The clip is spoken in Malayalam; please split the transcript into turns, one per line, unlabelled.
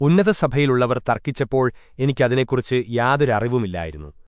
ഉന്നതസഭയിലുള്ളവർ തർക്കിച്ചപ്പോൾ എനിക്കതിനെക്കുറിച്ച് യാതൊരറിവുമില്ലായിരുന്നു